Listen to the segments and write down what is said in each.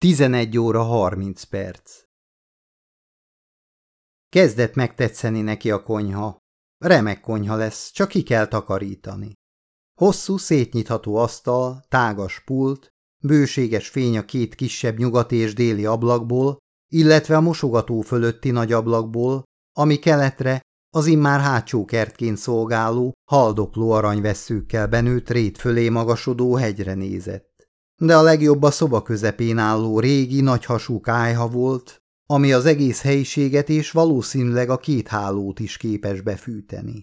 11 óra 30 perc. Kezdett megtetszeni neki a konyha. Remek konyha lesz, csak ki kell takarítani. Hosszú, szétnyitható asztal, tágas pult, bőséges fény a két kisebb nyugati és déli ablakból, illetve a mosogató fölötti nagy ablakból, ami keletre az immár hátsó kertként szolgáló, haldokló aranyvesszőkkel benőtt rét fölé magasodó hegyre nézett de a legjobb a szoba közepén álló régi, nagyhasú kájha volt, ami az egész helyiséget és valószínűleg a két hálót is képes befűteni.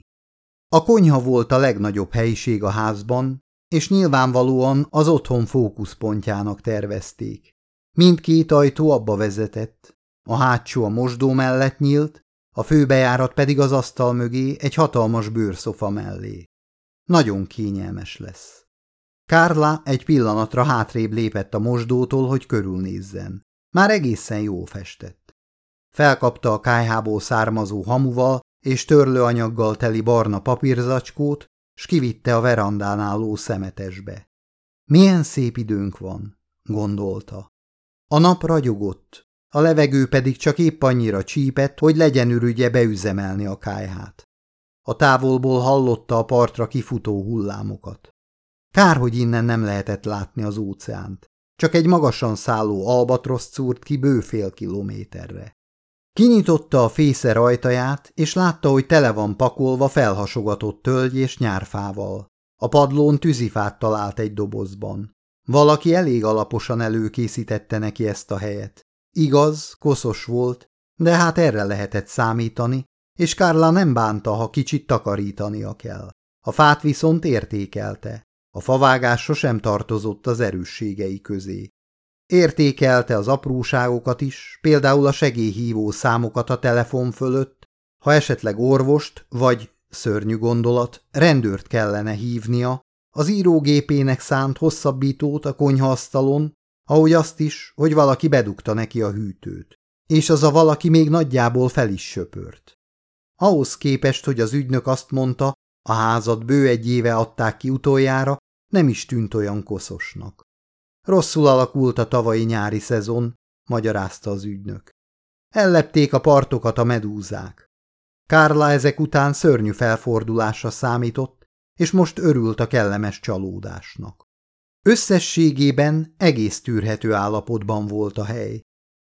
A konyha volt a legnagyobb helyiség a házban, és nyilvánvalóan az otthon fókuszpontjának tervezték. Mindkét ajtó abba vezetett, a hátsó a mosdó mellett nyílt, a főbejárat pedig az asztal mögé egy hatalmas bőrszofa mellé. Nagyon kényelmes lesz. Kárla egy pillanatra hátrébb lépett a mosdótól, hogy körülnézzen. Már egészen jó festett. Felkapta a kájhából származó hamuval és törlőanyaggal teli barna papírzacskót, s kivitte a verandán álló szemetesbe. Milyen szép időnk van, gondolta. A nap ragyogott, a levegő pedig csak épp annyira csípett, hogy legyen ürügye beüzemelni a kájhát. A távolból hallotta a partra kifutó hullámokat. Kár, hogy innen nem lehetett látni az óceánt. Csak egy magasan szálló albatrosz szúrt ki bő fél kilométerre. Kinyitotta a fészer ajtaját, és látta, hogy tele van pakolva felhasogatott tölgy és nyárfával. A padlón tűzifát talált egy dobozban. Valaki elég alaposan előkészítette neki ezt a helyet. Igaz, koszos volt, de hát erre lehetett számítani, és Kárla nem bánta, ha kicsit takarítania kell. A fát viszont értékelte. A favágás sosem tartozott az erősségei közé. Értékelte az apróságokat is, például a segélyhívó számokat a telefon fölött, ha esetleg orvost vagy, szörnyű gondolat, rendőrt kellene hívnia, az írógépének szánt hosszabbítót a konyhaasztalon, ahogy azt is, hogy valaki bedugta neki a hűtőt. És az a valaki még nagyjából fel is söpört. Ahhoz képest, hogy az ügynök azt mondta, a házat bő egy éve adták ki utoljára, nem is tűnt olyan koszosnak. Rosszul alakult a tavalyi nyári szezon, magyarázta az ügynök. Ellepték a partokat a medúzák. Kárla ezek után szörnyű felfordulásra számított, és most örült a kellemes csalódásnak. Összességében egész tűrhető állapotban volt a hely.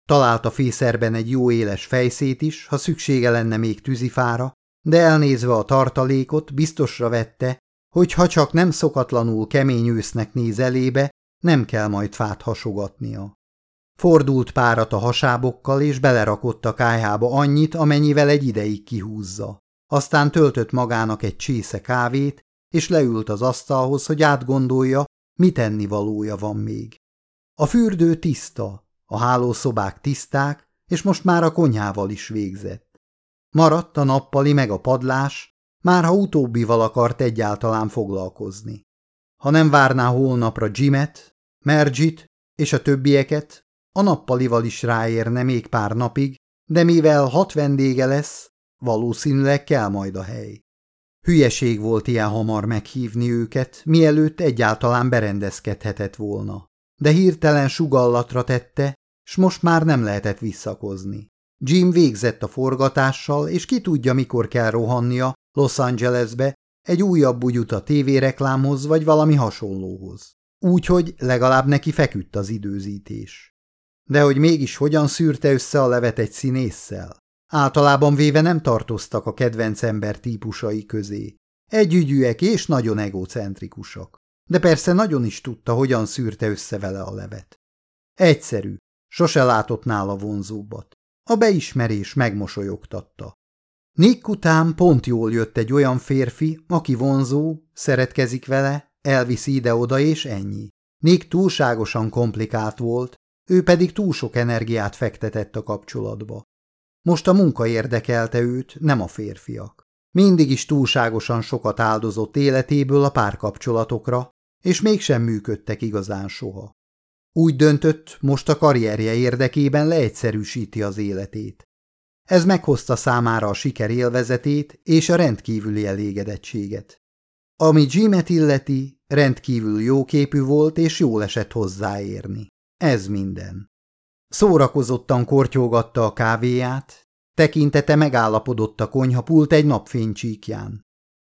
Talált a fészerben egy jó éles fejszét is, ha szüksége lenne még tűzifára, de elnézve a tartalékot biztosra vette, hogy ha csak nem szokatlanul kemény ősznek néz elébe, nem kell majd fát hasogatnia. Fordult párat a hasábokkal, és belerakott a kájhába annyit, amennyivel egy ideig kihúzza. Aztán töltött magának egy csésze kávét, és leült az asztalhoz, hogy átgondolja, mit ennivalója van még. A fürdő tiszta, a hálószobák tiszták, és most már a konyhával is végzett. Maradt a nappali meg a padlás, már ha utóbbival akart egyáltalán foglalkozni. Ha nem várná holnapra Jimet, Mergit és a többieket, a nappalival is ráérne még pár napig, de mivel hat vendége lesz, valószínűleg kell majd a hely. Hülyeség volt ilyen hamar meghívni őket, mielőtt egyáltalán berendezkedhetett volna. De hirtelen sugallatra tette, s most már nem lehetett visszakozni. Jim végzett a forgatással, és ki tudja, mikor kell rohannia, Los Angelesbe, egy újabb bugyut a tévéreklámhoz vagy valami hasonlóhoz. Úgyhogy legalább neki feküdt az időzítés. De hogy mégis hogyan szűrte össze a levet egy színésszel? Általában véve nem tartoztak a kedvenc ember típusai közé. Együgyűek és nagyon egocentrikusak. De persze nagyon is tudta, hogyan szűrte össze vele a levet. Egyszerű, sose látott nála vonzóbbat. A beismerés megmosolyogtatta. Nick után pont jól jött egy olyan férfi, aki vonzó, szeretkezik vele, elviszi ide-oda és ennyi. Nick túlságosan komplikált volt, ő pedig túl sok energiát fektetett a kapcsolatba. Most a munka érdekelte őt, nem a férfiak. Mindig is túlságosan sokat áldozott életéből a párkapcsolatokra, és mégsem működtek igazán soha. Úgy döntött, most a karrierje érdekében leegyszerűsíti az életét. Ez meghozta számára a siker élvezetét és a rendkívüli elégedettséget. Ami Jimet illeti, rendkívül jóképű volt és jól esett hozzáérni. Ez minden. Szórakozottan kortyolgatta a kávéját, tekintete megállapodott a konyhapult egy napfénycsíkján.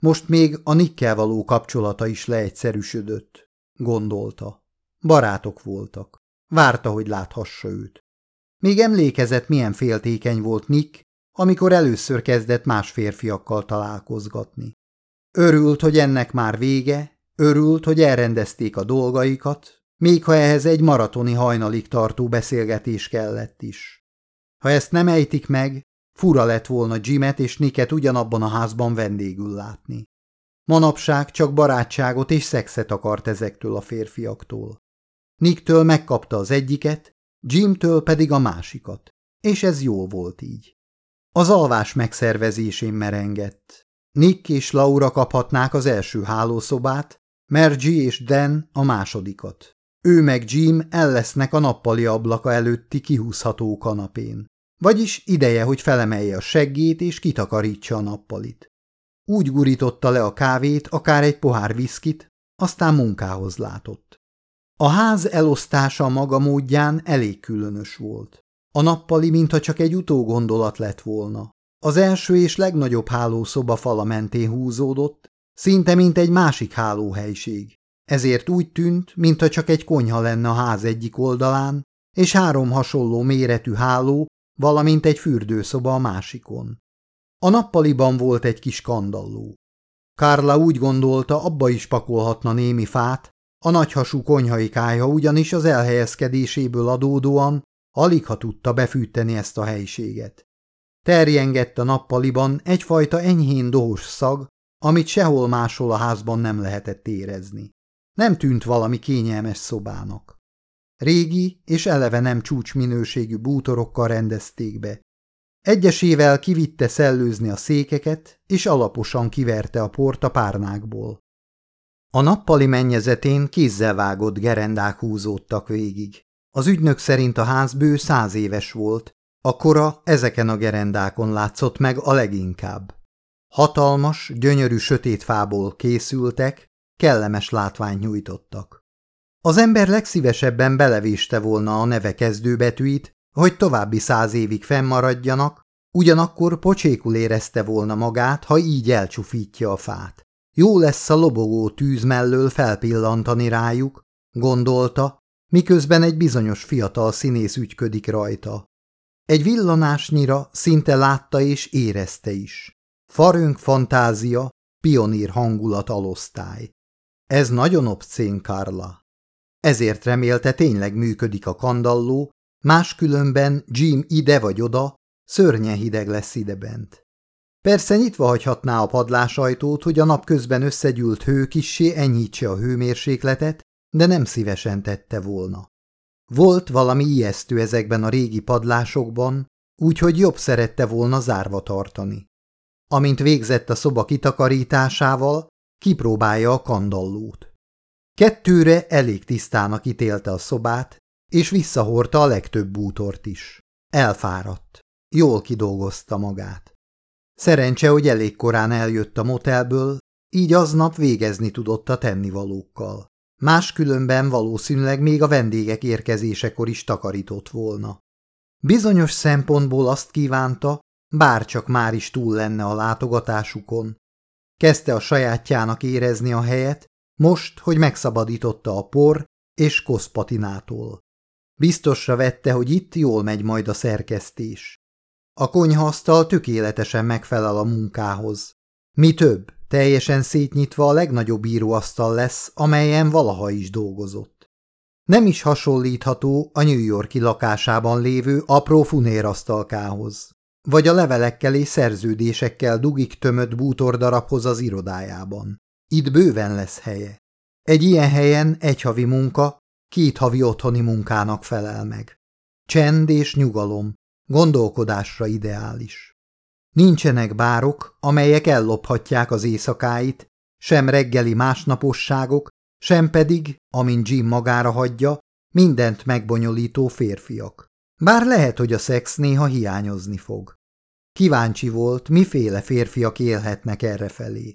Most még a Nikkel való kapcsolata is leegyszerűsödött, gondolta. Barátok voltak. Várta, hogy láthassa őt. Még emlékezett, milyen féltékeny volt Nick, amikor először kezdett más férfiakkal találkozgatni. Örült, hogy ennek már vége, örült, hogy elrendezték a dolgaikat, még ha ehhez egy maratoni hajnalig tartó beszélgetés kellett is. Ha ezt nem ejtik meg, fura lett volna Jimet és Niket ugyanabban a házban vendégül látni. Manapság csak barátságot és szexet akart ezektől a férfiaktól. Nicktől megkapta az egyiket, Jimtől pedig a másikat, és ez jól volt így. Az alvás megszervezésén merengett. Nick és Laura kaphatnák az első hálószobát, Mergy és Dan a másodikat. Ő meg Jim el lesznek a nappali ablaka előtti kihúzható kanapén. Vagyis ideje, hogy felemelje a seggét és kitakarítsa a nappalit. Úgy gurította le a kávét, akár egy pohár viszkit, aztán munkához látott. A ház elosztása maga módján elég különös volt. A nappali mintha csak egy utógondolat lett volna. Az első és legnagyobb hálószoba fala mentén húzódott, szinte mint egy másik hálóhelység. Ezért úgy tűnt, mintha csak egy konyha lenne a ház egyik oldalán, és három hasonló méretű háló, valamint egy fürdőszoba a másikon. A nappaliban volt egy kis kandalló. Kárla úgy gondolta, abba is pakolhatna némi fát, a nagyhasú konyhai kájha ugyanis az elhelyezkedéséből adódóan alig ha tudta befűteni ezt a helyiséget. Terjengett a nappaliban egyfajta enyhén dohos szag, amit sehol máshol a házban nem lehetett érezni. Nem tűnt valami kényelmes szobának. Régi és eleve nem csúcsminőségű bútorokkal rendezték be. Egyesével kivitte szellőzni a székeket, és alaposan kiverte a port a párnákból. A nappali mennyezetén kézzel vágott gerendák húzódtak végig. Az ügynök szerint a ház bő száz éves volt, a kora ezeken a gerendákon látszott meg a leginkább. Hatalmas, gyönyörű sötét fából készültek, kellemes látványt nyújtottak. Az ember legszívesebben belevéste volna a neve kezdőbetűit, hogy további száz évig fennmaradjanak, ugyanakkor pocsékul érezte volna magát, ha így elcsufítja a fát. Jó lesz a lobogó tűz mellől felpillantani rájuk, gondolta, miközben egy bizonyos fiatal színész ügyködik rajta. Egy villanásnyira szinte látta és érezte is. Farönk fantázia, pionír hangulat alosztály. Ez nagyon obszén, Karla. Ezért remélte tényleg működik a kandalló, máskülönben Jim ide vagy oda, szörnyen hideg lesz idebent. Persze nyitva hagyhatná a padlásajtót, hogy a napközben összegyűlt hő kissé enyhítse a hőmérsékletet, de nem szívesen tette volna. Volt valami ijesztő ezekben a régi padlásokban, úgyhogy jobb szerette volna zárva tartani. Amint végzett a szoba kitakarításával, kipróbálja a kandallót. Kettőre elég tisztának ítélte a szobát, és visszahordta a legtöbb bútort is. Elfáradt. Jól kidolgozta magát. Szerencse, hogy elég korán eljött a motelből, így aznap végezni tudott a tennivalókkal. Máskülönben valószínűleg még a vendégek érkezésekor is takarított volna. Bizonyos szempontból azt kívánta, bárcsak már is túl lenne a látogatásukon. Kezdte a sajátjának érezni a helyet, most, hogy megszabadította a por és koszpatinától. Biztosra vette, hogy itt jól megy majd a szerkesztés. A konyhasztal tökéletesen megfelel a munkához. Mi több, teljesen szétnyitva a legnagyobb íróasztal lesz, amelyen valaha is dolgozott. Nem is hasonlítható a New Yorki lakásában lévő apró funérasztalkához, vagy a levelekkel és szerződésekkel dugik tömött bútordarabhoz az irodájában. Itt bőven lesz helye. Egy ilyen helyen egy havi munka, két havi otthoni munkának felel meg. Csend és nyugalom, gondolkodásra ideális. Nincsenek bárok, amelyek ellophatják az éjszakáit, sem reggeli másnaposságok, sem pedig, amint Jim magára hagyja, mindent megbonyolító férfiak. Bár lehet, hogy a szex néha hiányozni fog. Kíváncsi volt, miféle férfiak élhetnek errefelé.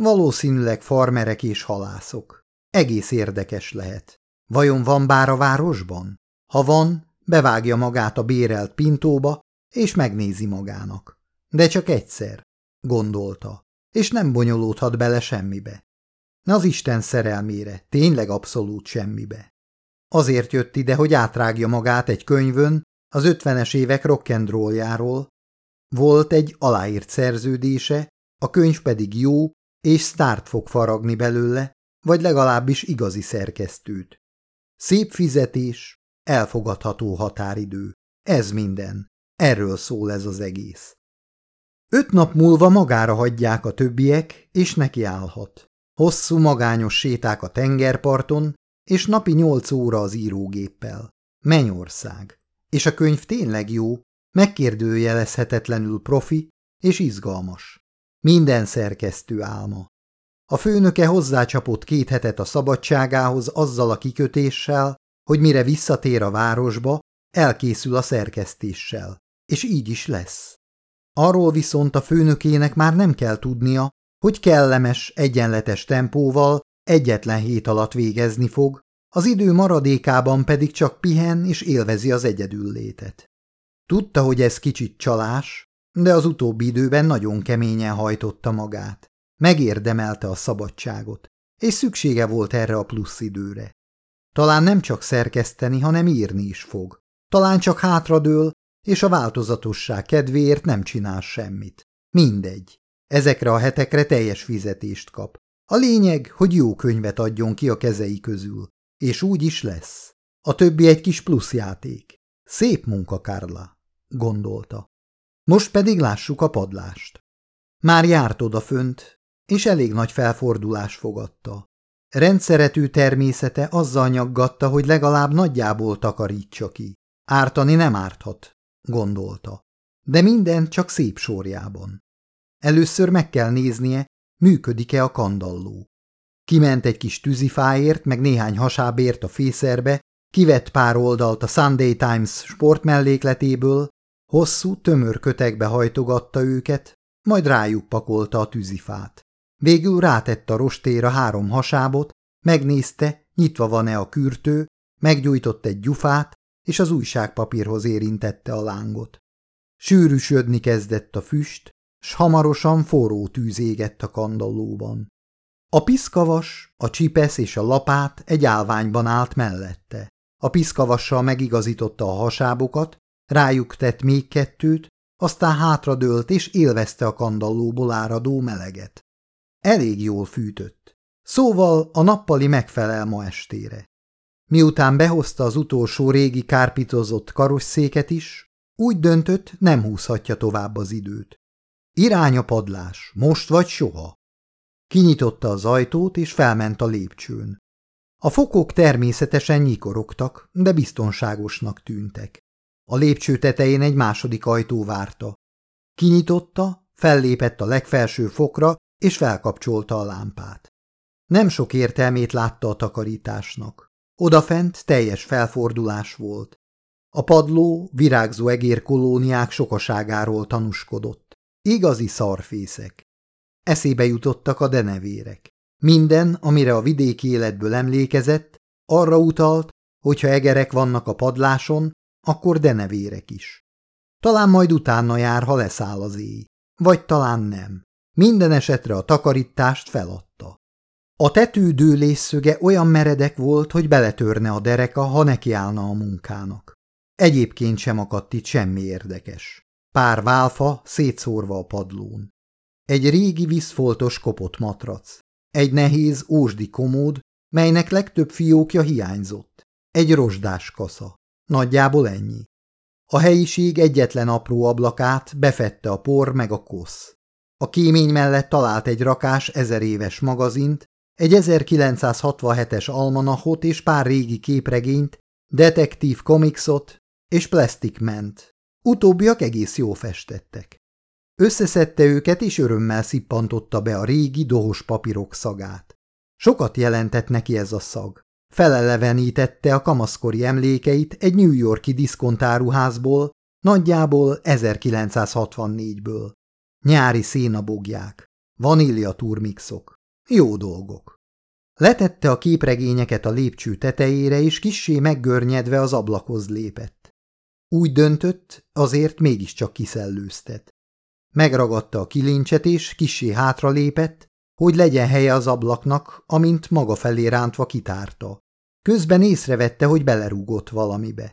Valószínűleg farmerek és halászok. Egész érdekes lehet. Vajon van bár a városban? Ha van, bevágja magát a bérelt pintóba, és megnézi magának. De csak egyszer, gondolta, és nem bonyolódhat bele semmibe. Az Isten szerelmére, tényleg abszolút semmibe. Azért jött ide, hogy átrágja magát egy könyvön az ötvenes évek rock'n'rolljáról. Volt egy aláírt szerződése, a könyv pedig jó, és sztárt fog faragni belőle, vagy legalábbis igazi szerkesztőt. Szép fizetés, elfogadható határidő. Ez minden. Erről szól ez az egész. Öt nap múlva magára hagyják a többiek, és nekiállhat. Hosszú magányos séták a tengerparton, és napi nyolc óra az írógéppel. Mennyország. És a könyv tényleg jó, megkérdőjelezhetetlenül profi és izgalmas. Minden szerkesztő álma. A főnöke hozzácsapott két hetet a szabadságához azzal a kikötéssel, hogy mire visszatér a városba, elkészül a szerkesztéssel. És így is lesz. Arról viszont a főnökének már nem kell tudnia, hogy kellemes, egyenletes tempóval egyetlen hét alatt végezni fog, az idő maradékában pedig csak pihen és élvezi az egyedüllétet. Tudta, hogy ez kicsit csalás, de az utóbbi időben nagyon keményen hajtotta magát. Megérdemelte a szabadságot, és szüksége volt erre a plusz időre. Talán nem csak szerkeszteni, hanem írni is fog. Talán csak hátradől, és a változatosság kedvéért nem csinál semmit. Mindegy. Ezekre a hetekre teljes fizetést kap. A lényeg, hogy jó könyvet adjon ki a kezei közül. És úgy is lesz. A többi egy kis pluszjáték. Szép munka, Karla, gondolta. Most pedig lássuk a padlást. Már járt odafönt, és elég nagy felfordulás fogadta. Rendszeretű természete azzal nyaggatta, hogy legalább nagyjából takarítsa ki. Ártani nem árthat, gondolta. De minden csak szép sorjában. Először meg kell néznie, működik-e a kandalló. Kiment egy kis tűzifáért, meg néhány hasábért a fészerbe, kivett pár oldalt a Sunday Times sportmellékletéből, hosszú, tömör kötekbe hajtogatta őket, majd rájuk pakolta a tűzifát. Végül rátette a rostéra három hasábot, megnézte, nyitva van-e a kürtő, meggyújtott egy gyufát, és az újságpapírhoz érintette a lángot. Sűrűsödni kezdett a füst, s hamarosan forró tűz égett a kandallóban. A piszkavas, a csipesz és a lapát egy állványban állt mellette. A piszkavassal megigazította a hasábokat, rájuk tett még kettőt, aztán hátradőlt és élvezte a kandallóból áradó meleget. Elég jól fűtött. Szóval a nappali megfelel ma estére. Miután behozta az utolsó régi kárpitozott karosszéket is, úgy döntött, nem húzhatja tovább az időt. Irány a padlás, most vagy soha. Kinyitotta az ajtót, és felment a lépcsőn. A fokok természetesen nyikorogtak, de biztonságosnak tűntek. A lépcső tetején egy második ajtó várta. Kinyitotta, fellépett a legfelső fokra, és felkapcsolta a lámpát. Nem sok értelmét látta a takarításnak. Odafent teljes felfordulás volt. A padló virágzó egérkolóniák sokaságáról tanúskodott. Igazi szarfészek. Eszébe jutottak a denevérek. Minden, amire a vidéki életből emlékezett, arra utalt, hogy ha egerek vannak a padláson, akkor denevérek is. Talán majd utána jár, ha leszáll az éj. Vagy talán nem. Minden esetre a takarítást feladta. A tető dőlésszöge olyan meredek volt, hogy beletörne a dereka, ha nekiállna a munkának. Egyébként sem akadt itt semmi érdekes. Pár válfa szétszórva a padlón. Egy régi vízfoltos kopott matrac. Egy nehéz ósdi komód, melynek legtöbb fiókja hiányzott. Egy rozsdás kasza. Nagyjából ennyi. A helyiség egyetlen apró ablakát befette a por meg a kosz. A kémény mellett talált egy rakás ezer éves magazint, egy 1967-es almanachot és pár régi képregényt, detektív komikszot és plastic ment. Utóbbiak egész jó festettek. Összeszedte őket, és örömmel szippantotta be a régi dohos papírok szagát. Sokat jelentett neki ez a szag. Felelevenítette a kamaszkori emlékeit egy New Yorki diszkontáruházból, nagyjából 1964-ből. Nyári szénabogják, vanília turmixok, jó dolgok. Letette a képregényeket a lépcső tetejére, és kissé meggörnyedve az ablakhoz lépett. Úgy döntött, azért mégiscsak kiszellőztet. Megragadta a kilincset és kissé hátralépett, hogy legyen helye az ablaknak, amint maga felé rántva kitárta. Közben észrevette, hogy belerúgott valamibe.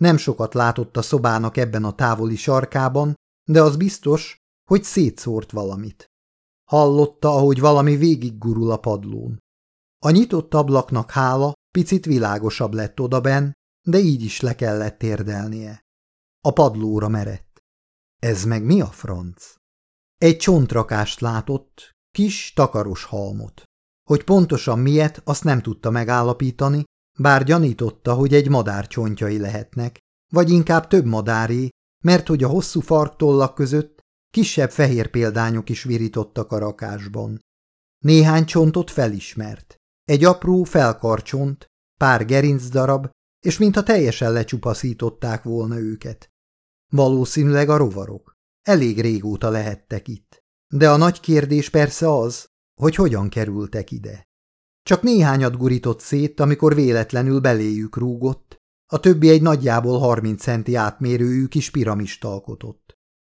Nem sokat látott a szobának ebben a távoli sarkában, de az biztos, hogy szétszórt valamit. Hallotta, ahogy valami végiggurul a padlón. A nyitott ablaknak hála picit világosabb lett odaben, de így is le kellett térdelnie. A padlóra merett. Ez meg mi a franc? Egy csontrakást látott, kis, takaros halmot. Hogy pontosan miért, azt nem tudta megállapítani, bár gyanította, hogy egy madár csontjai lehetnek, vagy inkább több madáré, mert hogy a hosszú farktollak között kisebb fehér példányok is virítottak a rakásban. Néhány csontot felismert. Egy apró felkarcsont, pár gerincdarab, és mintha teljesen lecsupaszították volna őket. Valószínűleg a rovarok. Elég régóta lehettek itt. De a nagy kérdés persze az, hogy hogyan kerültek ide. Csak néhányat gurított szét, amikor véletlenül beléjük rúgott, a többi egy nagyjából 30 centi átmérőjű kis piramist alkotott.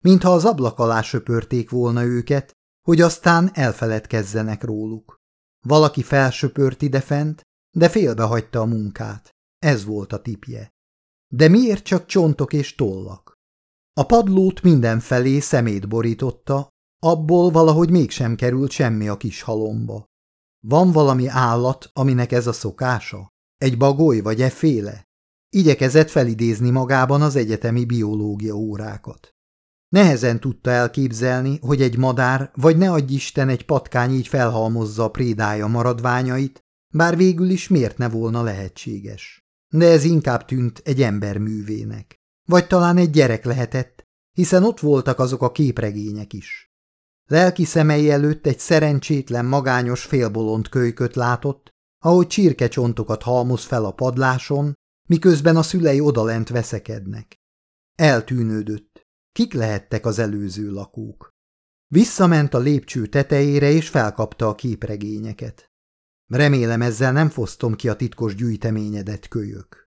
Mintha az ablak alá söpörték volna őket, hogy aztán elfeledkezzenek róluk. Valaki felsöpört idefent, de félbehagyta a munkát. Ez volt a tipje. De miért csak csontok és tollak? A padlót mindenfelé szemét borította, abból valahogy mégsem került semmi a kis halomba. Van valami állat, aminek ez a szokása? Egy bagoly vagy e féle? Igyekezett felidézni magában az egyetemi biológia órákat. Nehezen tudta elképzelni, hogy egy madár, vagy ne adj Isten egy patkány így felhalmozza a prédája maradványait, bár végül is miért ne volna lehetséges. De ez inkább tűnt egy ember művének. Vagy talán egy gyerek lehetett, hiszen ott voltak azok a képregények is. Lelki szemei előtt egy szerencsétlen, magányos félbolond kölyköt látott, ahogy csirkecsontokat halmoz fel a padláson, miközben a szülei odalent veszekednek. Eltűnődött. Kik lehettek az előző lakók? Visszament a lépcső tetejére, és felkapta a képregényeket. Remélem ezzel nem fosztom ki a titkos gyűjteményedet, kölyök.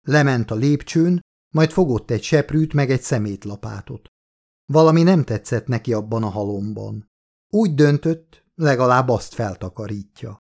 Lement a lépcsőn, majd fogott egy seprűt meg egy szemétlapátot. Valami nem tetszett neki abban a halomban. Úgy döntött, legalább azt feltakarítja.